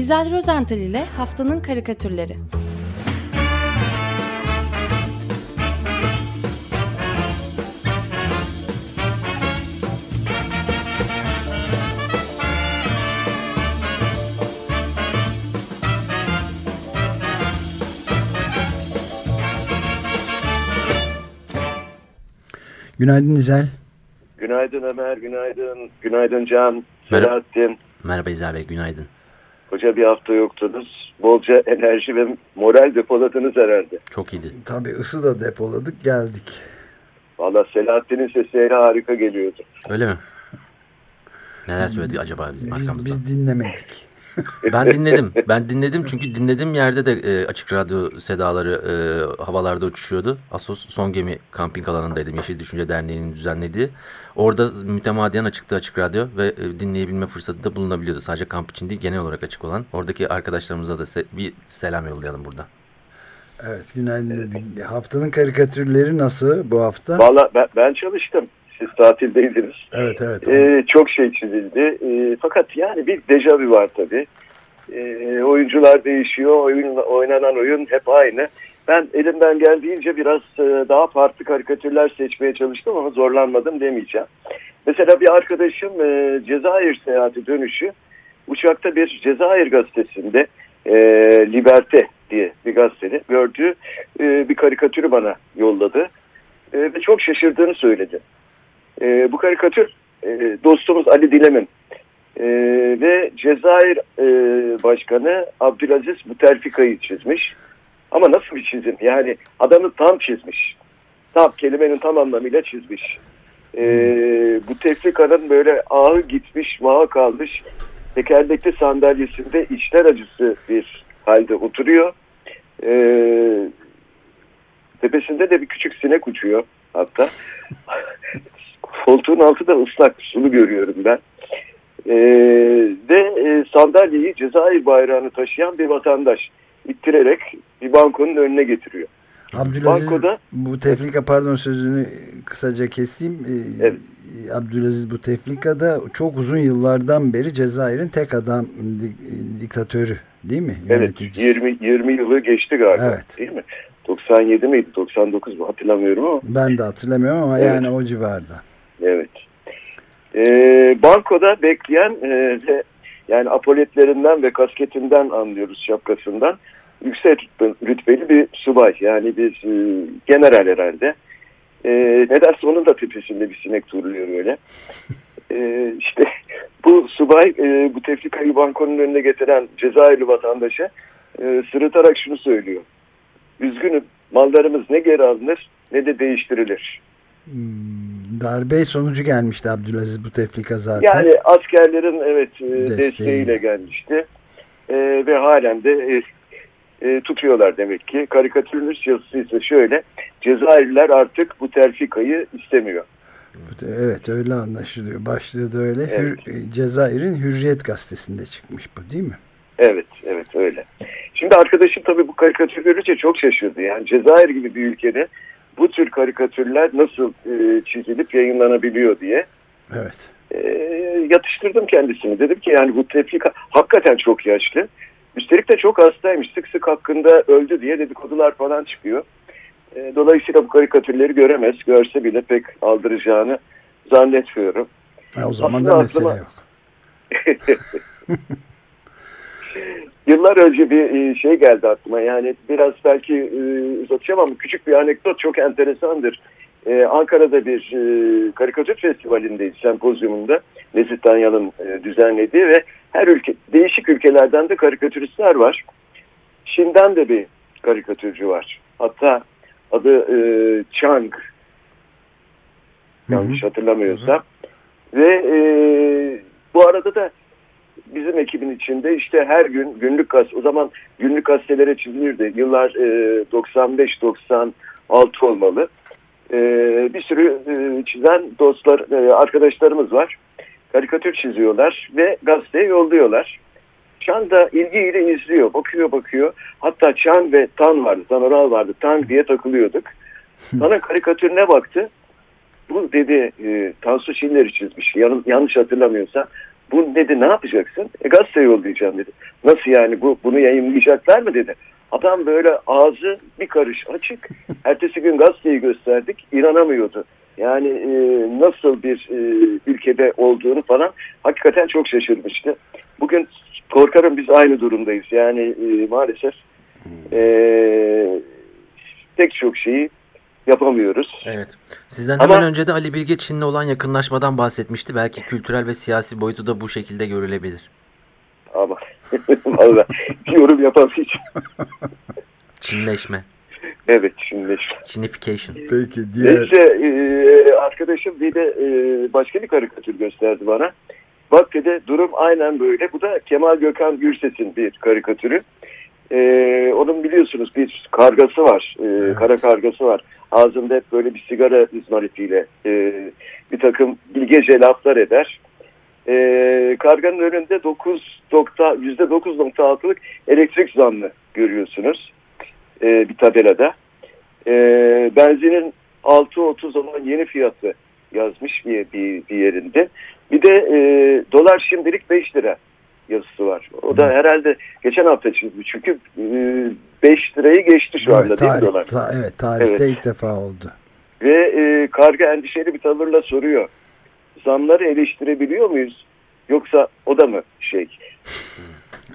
İzel Rozental ile Haftanın Karikatürleri Günaydın İzel. Günaydın Ömer, günaydın. Günaydın Can, Selahattin. Merhaba İzel Bey, günaydın. Hoca bir hafta yoktunuz. Bolca enerji ve moral depoladınız herhalde. Çok iyiydi. Tabii ısı da depoladık geldik. Valla Selahattin'in sesi harika geliyordu. Öyle mi? Neler söyledi acaba bizim biz, arkamızda? Biz dinlemedik. Ben dinledim. Ben dinledim çünkü dinlediğim yerde de e, açık radyo sedaları e, havalarda uçuşuyordu. Asos Son Gemi kamping alanındaydım. Yeşil Düşünce Derneği'nin düzenlediği. Orada mütemadiyen açıktı açık radyo ve e, dinleyebilme fırsatı da bulunabiliyordu. Sadece kamp için değil genel olarak açık olan. Oradaki arkadaşlarımıza da se bir selam yollayalım burada. Evet günaydın dedik. Haftanın karikatürleri nasıl bu hafta? Valla ben, ben çalıştım. Siz tatildeydiniz. Evet evet. Ee, çok şey çizildi. Ee, fakat yani bir dejavu var tabii. Ee, oyuncular değişiyor. Oyun, oynanan oyun hep aynı. Ben elimden geldiğince biraz e, daha farklı karikatürler seçmeye çalıştım ama zorlanmadım demeyeceğim. Mesela bir arkadaşım e, Cezayir seyahati dönüşü uçakta bir Cezayir gazetesinde e, Liberte diye bir gazetede gördüğü e, bir karikatürü bana yolladı. E, ve çok şaşırdığını söyledi. E, bu karikatür e, dostumuz Ali Dilem'in e, ve Cezayir e, Başkanı Abdülaziz Butelfika'yı çizmiş. Ama nasıl bir çizim? Yani adamı tam çizmiş. Tam kelimenin tam anlamıyla çizmiş. E, bu Tefrika'nın böyle ağı gitmiş, vaha kalmış. Tekerlekli sandalyesinde içler acısı bir halde oturuyor. E, tepesinde de bir küçük sinek uçuyor hatta. Koltuğun altı da ıslak sulu görüyorum ben. E, ve e, sandalyeyi Cezayir bayrağını taşıyan bir vatandaş ittirerek bir bankonun önüne getiriyor. Abdülaziz Bankoda, bu tefrika pardon sözünü kısaca keseyim. Ee, evet. Abdülaziz Buteflika çok uzun yıllardan beri Cezayir'in tek adam diktatörü değil mi? Evet 20, 20 yılı geçti galiba evet. değil mi? 97 miydi 99 mu hatırlamıyorum ama. Ben de hatırlamıyorum ama evet. yani o civarda. Evet. Ee, bankoda bekleyen e, yani apoletlerinden ve kasketinden anlıyoruz şapkasından yüksek rütbeli bir subay yani bir e, general herhalde. E, nedense onun da tepesinde bir sinek turluyor öyle. E, işte bu subay e, bu tefrikayı bankonun önüne getiren Cezayirli vatandaşa e, sırıtarak şunu söylüyor. Üzgünüm mallarımız ne geri alınır ne de değiştirilir. Hmm, darbe sonucu gelmişti Abdülaziz bu tefrika zaten. Yani askerlerin evet e, Desteği. desteğiyle gelmişti. E, ve halen de e, e, tutuyorlar demek ki. Karikatürün üst yazısı ise şöyle. Cezayirliler artık bu terfikayı istemiyor. Evet öyle anlaşılıyor. Başlığı da öyle. Evet. Hür, e, Cezayir'in Hürriyet gazetesinde çıkmış bu değil mi? Evet, evet öyle. Şimdi arkadaşım tabii bu karikatür görünce çok şaşırdı. Yani Cezayir gibi bir ülkede bu tür karikatürler nasıl e, çizilip yayınlanabiliyor diye. Evet. E, yatıştırdım kendisini. Dedim ki yani bu tefrika hakikaten çok yaşlı. Üstelik de çok hastaymış. Sık sık hakkında öldü diye dedikodular falan çıkıyor. E, dolayısıyla bu karikatürleri göremez. Görse bile pek aldıracağını zannetmiyorum. Ha, o zaman Aslında da mesele aklıma... yok. Yıllar önce bir e, şey geldi aklıma. Yani biraz belki e, uzatacağım ama küçük bir anekdot çok enteresandır. Ee, Ankara'da bir e, karikatür festivalindeyiz, sempozyumunda. Nezih Danyal'ın e, düzenlediği ve her ülke, değişik ülkelerden de karikatüristler var. Çin'den de bir karikatürcü var. Hatta adı e, Chang. Yanlış hatırlamıyorsam. Ve e, bu arada da bizim ekibin içinde işte her gün günlük gazete, o zaman günlük gazetelere çizilirdi. Yıllar e, 95-96 olmalı. E, bir sürü e, çizen dostlar, e, arkadaşlarımız var karikatür çiziyorlar ve gazeteye yolluyorlar. Çan da ilgiyle izliyor, bakıyor bakıyor. Hatta Çan ve Tan vardı, Tan Oral vardı. Tan diye takılıyorduk. Bana karikatürüne baktı. Bu dedi e, Tansu Çiller'i çizmiş. Yan, yanlış hatırlamıyorsam. Bu dedi ne yapacaksın? E gazete yollayacağım dedi. Nasıl yani bu bunu yayınlayacaklar mı dedi. Adam böyle ağzı bir karış açık. Ertesi gün gazeteyi gösterdik. inanamıyordu. Yani e, nasıl bir e, ülkede olduğunu falan hakikaten çok şaşırmıştı. Bugün korkarım biz aynı durumdayız. Yani e, maalesef e, pek çok şeyi yapamıyoruz. Evet. Sizden Ama, hemen önce de Ali Bilge Çin'le olan yakınlaşmadan bahsetmişti. Belki kültürel ve siyasi boyutu da bu şekilde görülebilir. Ama valla yorum yapamayacağım. Çinleşme. Evet Çinleşme. Çinification. Peki diğer... Neyse e, arkadaşım bir de e, başka bir karikatür gösterdi bana. Bak dedi durum aynen böyle. Bu da Kemal Gökhan Gürses'in bir karikatürü. Ee, onun biliyorsunuz bir kargası var. Ee, evet. Kara kargası var. Ağzında hep böyle bir sigara izmaritiyle e, bir takım bilgece laflar eder. Ee, karganın önünde 9 %9.6'lık elektrik zammı görüyorsunuz. Ee, bir tabelada. Ee, benzinin 6.30 olan yeni fiyatı yazmış bir, bir, bir yerinde. Bir de e, dolar şimdilik 5 lira yazısı var. O da herhalde geçen hafta çıktı. Çünkü 5 e, lirayı geçti şu anda evet, değil mi dolar? Ta, evet tarihte evet. ilk defa oldu. Ve e, karga endişeli bir tavırla soruyor. Zamları eleştirebiliyor muyuz? Yoksa o da mı şey?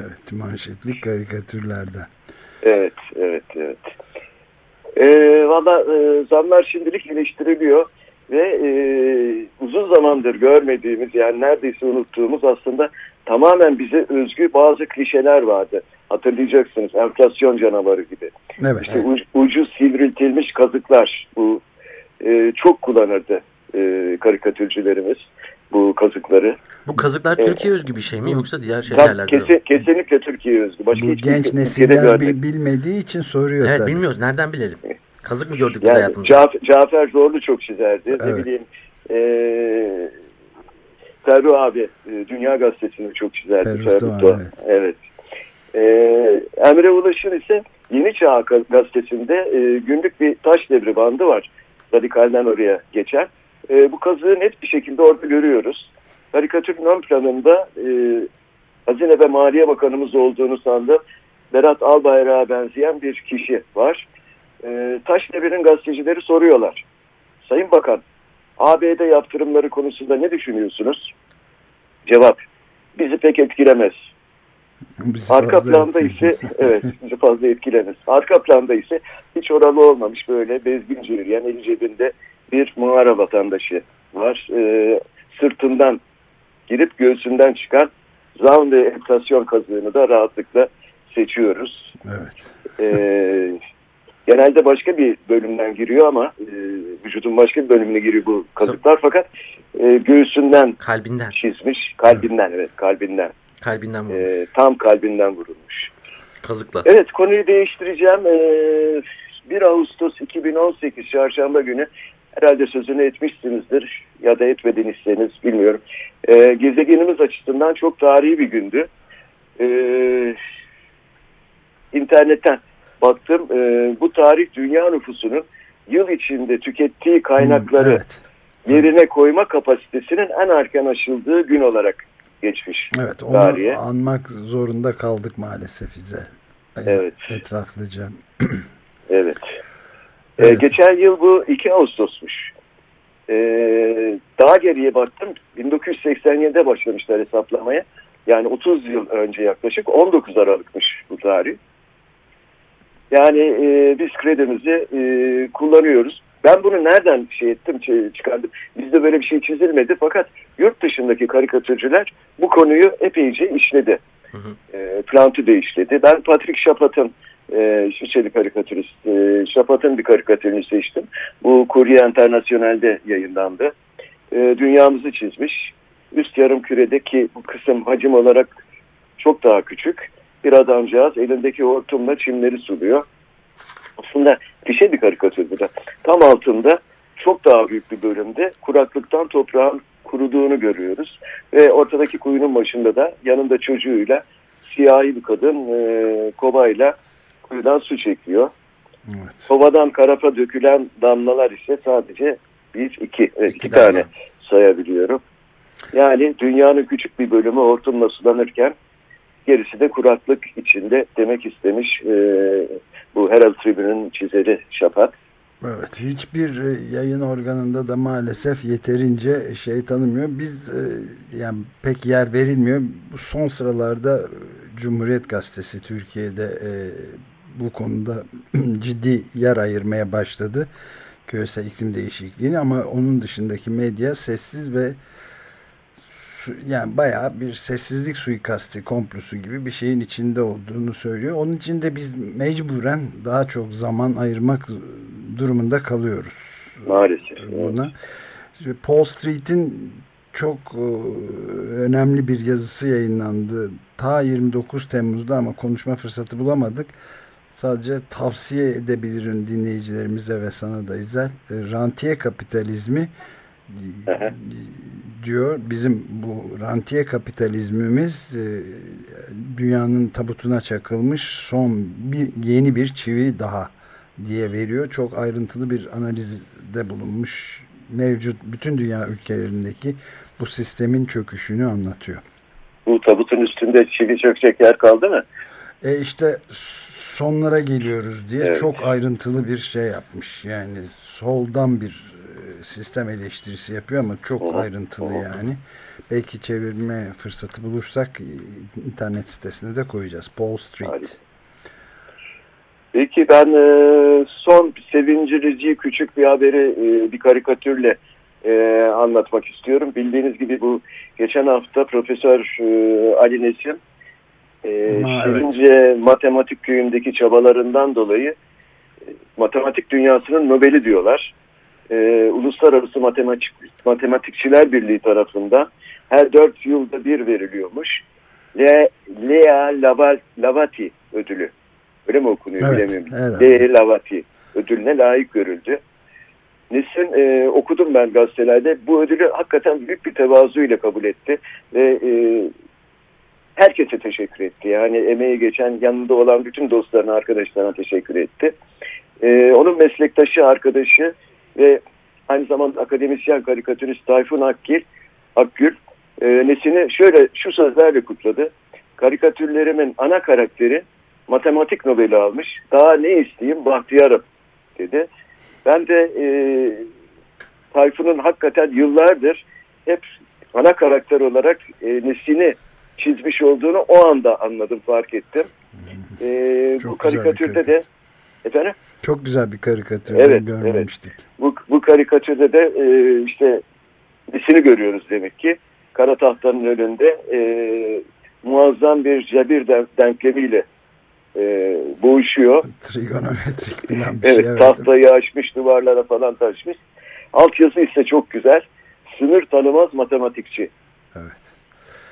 evet manşetli karikatürlerde. Evet, evet, evet. E, Valla e, zamlar şimdilik eleştiriliyor ve e, uzun zamandır görmediğimiz yani neredeyse unuttuğumuz aslında tamamen bize özgü bazı klişeler vardı. Hatırlayacaksınız enflasyon canavarı gibi. Evet. İşte evet. ucu sivriltilmiş kazıklar bu e, çok kullanırdı e, karikatürcülerimiz bu kazıkları. Bu kazıklar Türkiye özgü bir şey mi yoksa diğer şeylerlerde kesin, Kesinlikle Türkiye özgü. Başka bu genç nesiller bilmediği için soruyor evet, tabii. bilmiyoruz. Nereden bilelim? Kazık mı gördük biz yani, hayatımızda? Cafer, Cafer Zorlu çok çizerdi. Evet. Ne bileyim e, Ferru abi e, Dünya Gazetesi'ni çok çizerdi. Ferru Doğan, evet. evet. E, Emre Ulaş'ın ise Yeni Çağ gazetesinde e, günlük bir taş devri bandı var. Radikalden oraya geçer. E, bu kazığı net bir şekilde orada görüyoruz. Karikatürün ön planında e, Hazine ve Maliye Bakanımız olduğunu sandı. Berat Albayrak'a benzeyen bir kişi var. E, Taşdemir'in gazetecileri soruyorlar. Sayın Bakan, ABD yaptırımları konusunda ne düşünüyorsunuz? Cevap, bizi pek etkilemez. Bizi Arka planda ise evet bizi fazla etkilemez. Arka planda ise hiç oralı olmamış böyle bezgince yürüyen eli cebinde bir mağara vatandaşı var. Ee, sırtından girip göğsünden çıkan zam ve enflasyon kazığını da rahatlıkla seçiyoruz. Evet. Ee, genelde başka bir bölümden giriyor ama e, vücudun başka bir bölümüne giriyor bu kazıklar fakat e, göğsünden kalbinden çizmiş. Kalbinden evet kalbinden. Kalbinden vurulmuş. E, tam kalbinden vurulmuş. Kazıkla. Evet konuyu değiştireceğim. E, 1 Ağustos 2018 çarşamba günü herhalde sözünü etmişsinizdir ya da etmediyseniz bilmiyorum. E, gezegenimiz açısından çok tarihi bir gündü. E, internetten baktım. E, bu tarih dünya nüfusunun yıl içinde tükettiği kaynakları evet. yerine koyma kapasitesinin en erken aşıldığı gün olarak geçmiş. Evet onu tarihe. anmak zorunda kaldık maalesef İzel. Evet. Etraflıca. evet. Ee, evet. Ee, geçen yıl bu 2 Ağustos'muş. Ee, daha geriye baktım. 1987'de başlamışlar hesaplamaya. Yani 30 yıl önce yaklaşık 19 Aralık'mış bu tarih. Yani e, biz kredimizi e, kullanıyoruz. Ben bunu nereden şey ettim, şey, çıkardım? Bizde böyle bir şey çizilmedi. Fakat yurt dışındaki karikatürcüler bu konuyu epeyce işledi. Hı hı. E, de işledi. Ben Patrick Chapat'ın e, İsviçreli karikatürist e, Chapat'ın bir karikatürünü seçtim. Bu Courrier International'de yayınlandı. E, dünyamızı çizmiş. Üst yarım küredeki bu kısım hacim olarak çok daha küçük bir adamcağız elindeki hortumla çimleri suluyor. Aslında klişe bir karikatür bu da. Tam altında çok daha büyük bir bölümde kuraklıktan toprağın kuruduğunu görüyoruz. Ve ortadaki kuyunun başında da yanında çocuğuyla siyahi bir kadın e, kovayla kuyudan su çekiyor. Evet. Kovadan karafa dökülen damlalar ise sadece bir, iki, iki, iki tane sayabiliyorum. Yani dünyanın küçük bir bölümü hortumla sulanırken gerisi de kuraklık içinde demek istemiş e, bu Herald Tribune'un çizeri Şafak. Evet hiçbir e, yayın organında da maalesef yeterince şey tanımıyor. Biz e, yani pek yer verilmiyor. Bu son sıralarda e, Cumhuriyet Gazetesi Türkiye'de bu konuda ciddi yer ayırmaya başladı. Küresel iklim değişikliğini ama onun dışındaki medya sessiz ve yani bayağı bir sessizlik suikasti komplosu gibi bir şeyin içinde olduğunu söylüyor. Onun için de biz mecburen daha çok zaman ayırmak durumunda kalıyoruz. Maalesef. Buna. Evet. Paul Street'in çok e, önemli bir yazısı yayınlandı. Ta 29 Temmuz'da ama konuşma fırsatı bulamadık. Sadece tavsiye edebilirim dinleyicilerimize ve sana da İzel. E, rantiye kapitalizmi diyor. Bizim bu rantiye kapitalizmimiz e, dünyanın tabutuna çakılmış son bir yeni bir çivi daha diye veriyor. Çok ayrıntılı bir analizde bulunmuş. Mevcut bütün dünya ülkelerindeki bu sistemin çöküşünü anlatıyor. Bu tabutun üstünde çivi çökecek yer kaldı mı? E işte sonlara geliyoruz diye evet. çok ayrıntılı bir şey yapmış. Yani soldan bir sistem eleştirisi yapıyor ama çok -hı. ayrıntılı yani. Belki çevirme fırsatı bulursak e, internet sitesine de koyacağız. Paul Street. Harika. Peki ben e, son sevindirici küçük bir haberi e, bir karikatürle e, anlatmak istiyorum. Bildiğiniz gibi bu geçen hafta Profesör e, Ali Nesim e, ha, Şirince evet. Matematik Köyü'ndeki çabalarından dolayı e, matematik dünyasının Nobel'i diyorlar. E, Uluslararası Matematik, Matematikçiler Birliği tarafından her dört yılda bir veriliyormuş. Le, Lea Lavati ödülü. Öyle mi okunuyor evet, bilemiyorum. D. Lavati ödülüne layık görüldü. Nesin e, okudum ben gazetelerde. Bu ödülü hakikaten büyük bir tevazuyla kabul etti. Ve e, herkese teşekkür etti. Yani emeği geçen yanında olan bütün dostlarına, arkadaşlarına teşekkür etti. E, onun meslektaşı, arkadaşı ve aynı zamanda akademisyen karikatürist Tayfun Akgül, Akgül e, Nesin'i şöyle şu sözlerle kutladı. Karikatürlerimin ana karakteri matematik Nobel'i almış. Daha ne isteyeyim bahtiyarım dedi. Ben de e, Tayfun'un hakikaten yıllardır hep ana karakter olarak e, Nesin'i çizmiş olduğunu o anda anladım, fark ettim. E, bu karikatürde de efendim? Çok güzel bir karikatür. Evet, görmemiştik. Evet. Bu, bu karikatürde de e, işte Nesin'i görüyoruz demek ki. Kara tahtanın önünde e, muazzam bir cebir denklemiyle e, boğuşuyor. Trigonometrik falan bir evet, şey. Evet, tahtayı açmış, duvarlara falan taşmış. Altyazı ise çok güzel. Sınır tanımaz matematikçi. Evet.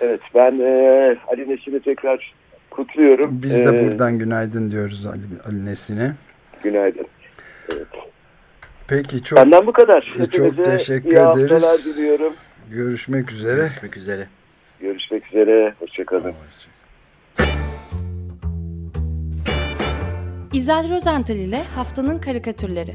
Evet, ben e, Ali Nesin'i tekrar kutluyorum. Biz de ee, buradan günaydın diyoruz Ali, Ali Nesin'e. Günaydın. Evet. Peki çok Benden bu kadar. Hepinize çok teşekkür iyi ederiz. diliyorum. Görüşmek üzere. Görüşmek üzere. Görüşmek üzere. Hoşçakalın. Hoşçakalın. İzel Rozental ile Haftanın Karikatürleri